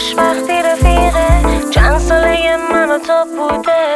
خوشبختی رفیقه. چند ساله من و تو بوده.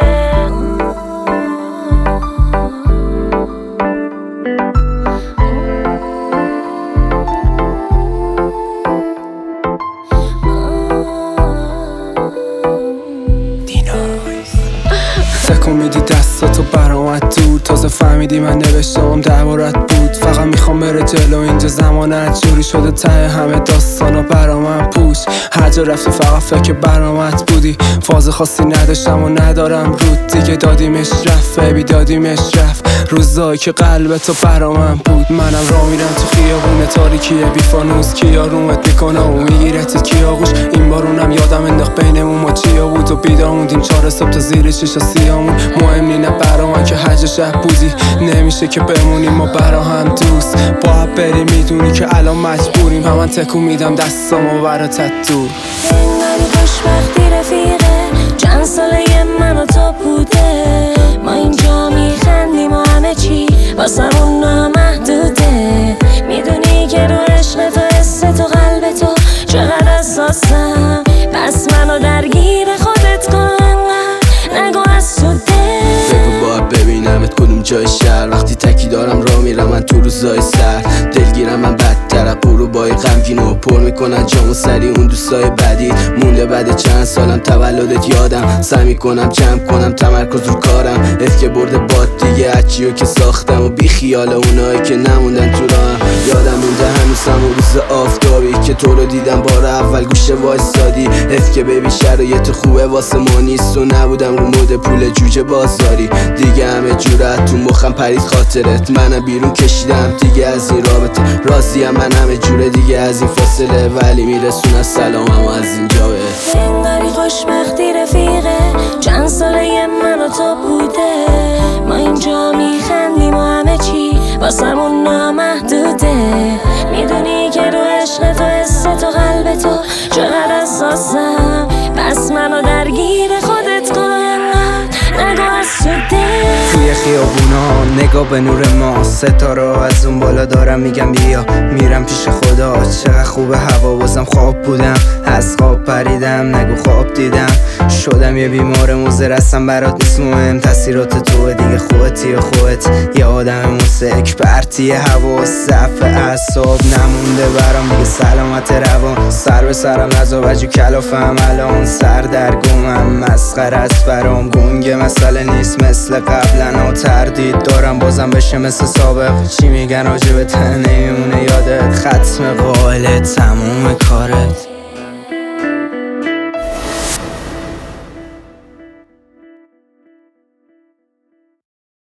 دستاتو برامت دور تازه فهمیدی من نوشتم دربارت بود. فقط می‌خوام بره جلو اینجا زمانت جوری شده ته همه داستانا برا من پوش. هر جا رفتی فقط فکر برامت بودی. فاز خاصی نداشتم و ندارم رود. دیگه دادیمش رفت ببی دادیمش رفت. روزایی که قلب تو برا من بود. منم را میرم تو خیابون تاریکیه بی فانوس کیا رومت می‌کنه و میگیرت کیا آغوش این بارونم یادم انداخت بینمون ما چیا بود و بیدار موندیم چهار صبح تا زیر شیشا سیامون. مهم شب بودی؟ نمیشه که بمونیم ما برا هم دوست. باید بریم می‌دونی که الان مجبوریم. همان تکون میدم دستامو براتت دور انگاری خوشبختی رفیقه. چند ساله من تو بوده. ما اینجا میخندیم و همه چی واسمون نامحدوده می‌دونی که رو عشق تو حس تو قلب تو. چقدر اساسم جای شهر. وقتی تکی دارم را میرم من تو روزای سر. غمگین و پر می‌کنن جامو سری اون دوستای بدی مونده بعد چند سالم تولدت یادم. سعی می‌کنم جمع کنم تمرکز رو کارم. اف که برده باد دیگه هرچیو که ساختم و بی خیال اونایی که نموندن تو راهم یادم مونده هنوزم اون روز آفتابی که تو رو دیدم بار اول گوشه وایسادی. اف که ببین شرایط خوبه واسه ما نیست و نبودم رو mood پول جوجه بازاری. دیگه همه جورت تو مخم پرید خاطرت. منم بیرون کشیدم دیگه از این رابطه. راضیم من همه جوره دیگه. از این فاصله ولی میرسونم سلامم از اینجا به. انگاری خوشبختی رفیقه. چند ساله من و تو بوده. ما اینجا میخندیم و همه چی واسمون نامحدوده. می‌دونی که رو عشق تو حس تو قلب تو چقدر اساسم خیابونا نگاه به نور ما. ستاره از اون بالا دارم میگم بیا. میرم پیش خدا. چقدر خوب هوا بازم خواب بودم. از خواب پریدم نگو خواب دیدم. شدم یه بیمار موزه رستم برات نیست مهم. تاثیرات تو دیگه خودتی و خودت یه آدم موسک پرتی هوا ضعف اعصاب نمونده برام. دیگه سلامت روان سر به سرم نزا وجو کلافم. الان سر در گمم مسخر است برام. گنگ مسئله نیست مثل قبلا تردید دارم بازم بشه مثل سابق. چی میگن راجب ته نمیمونه یادت؟ ختم قائل تموم کار